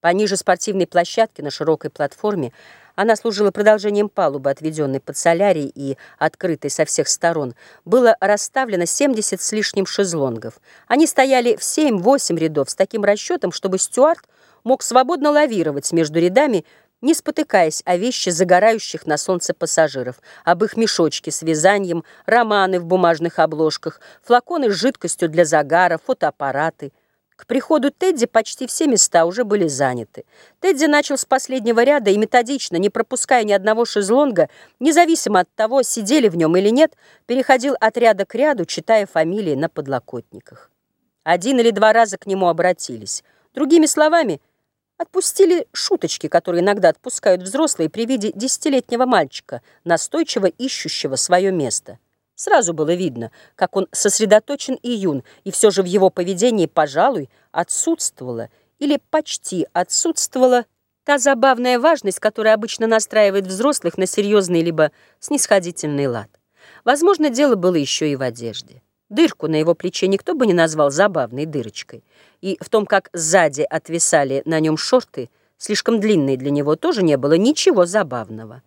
Пониже спортивной площадки на широкой платформе она служила продолжением палубы, отведенной под солярий и открытой со всех сторон. Было расставлено 70 с лишним шезлонгов. Они стояли в 7-8 рядов с таким расчетом, чтобы стюард мог свободно лавировать между рядами, не спотыкаясь о вещи загорающих на солнце пассажиров, об их мешочки с вязанием, романы в бумажных обложках, флаконы с жидкостью для загара, фотоаппараты – к приходу Тедди почти все места уже были заняты. Тедди начал с последнего ряда и методично, не пропуская ни одного шезлонга, независимо от того, сидели в нем или нет, переходил от ряда к ряду, читая фамилии на подлокотниках. Один или два раза к нему обратились. Другими словами, отпустили шуточки, которые иногда отпускают взрослые при виде десятилетнего мальчика, настойчиво ищущего свое место. Сразу было видно, как он сосредоточен и юн, и все же в его поведении, пожалуй, отсутствовала или почти отсутствовала та забавная важность, которая обычно настраивает взрослых на серьезный либо снисходительный лад. Возможно, дело было еще и в одежде. Дырку на его плече никто бы не назвал забавной дырочкой. И в том, как сзади отвисали на нем шорты, слишком длинные для него, тоже не было ничего забавного.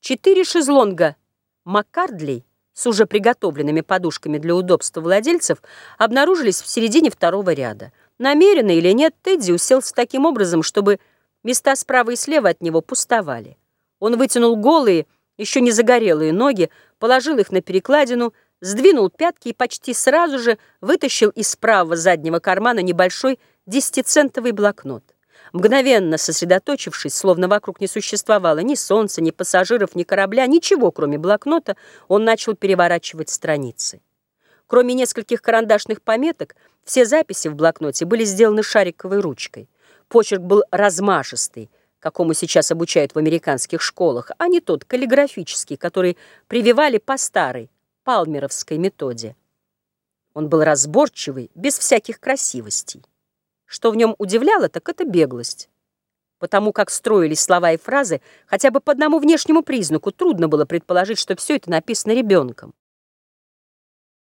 Четыре шезлонга Маккардлей с уже приготовленными подушками для удобства владельцев обнаружились в середине второго ряда. Намеренно или нет, Тедди уселся таким образом, чтобы места справа и слева от него пустовали. Он вытянул голые, еще не загорелые ноги, положил их на перекладину, сдвинул пятки и почти сразу же вытащил из правого заднего кармана небольшой десятицентовый блокнот. Мгновенно сосредоточившись, словно вокруг не существовало ни солнца, ни пассажиров, ни корабля, ничего, кроме блокнота, он начал переворачивать страницы. Кроме нескольких карандашных пометок, все записи в блокноте были сделаны шариковой ручкой. Почерк был размашистый, какому сейчас обучают в американских школах, а не тот каллиграфический, который прививали по старой, палмеровской методе. Он был разборчивый, без всяких красивостей. Что в нем удивляло, так это беглость. Потому как строились слова и фразы, хотя бы по одному внешнему признаку, трудно было предположить, что все это написано ребенком.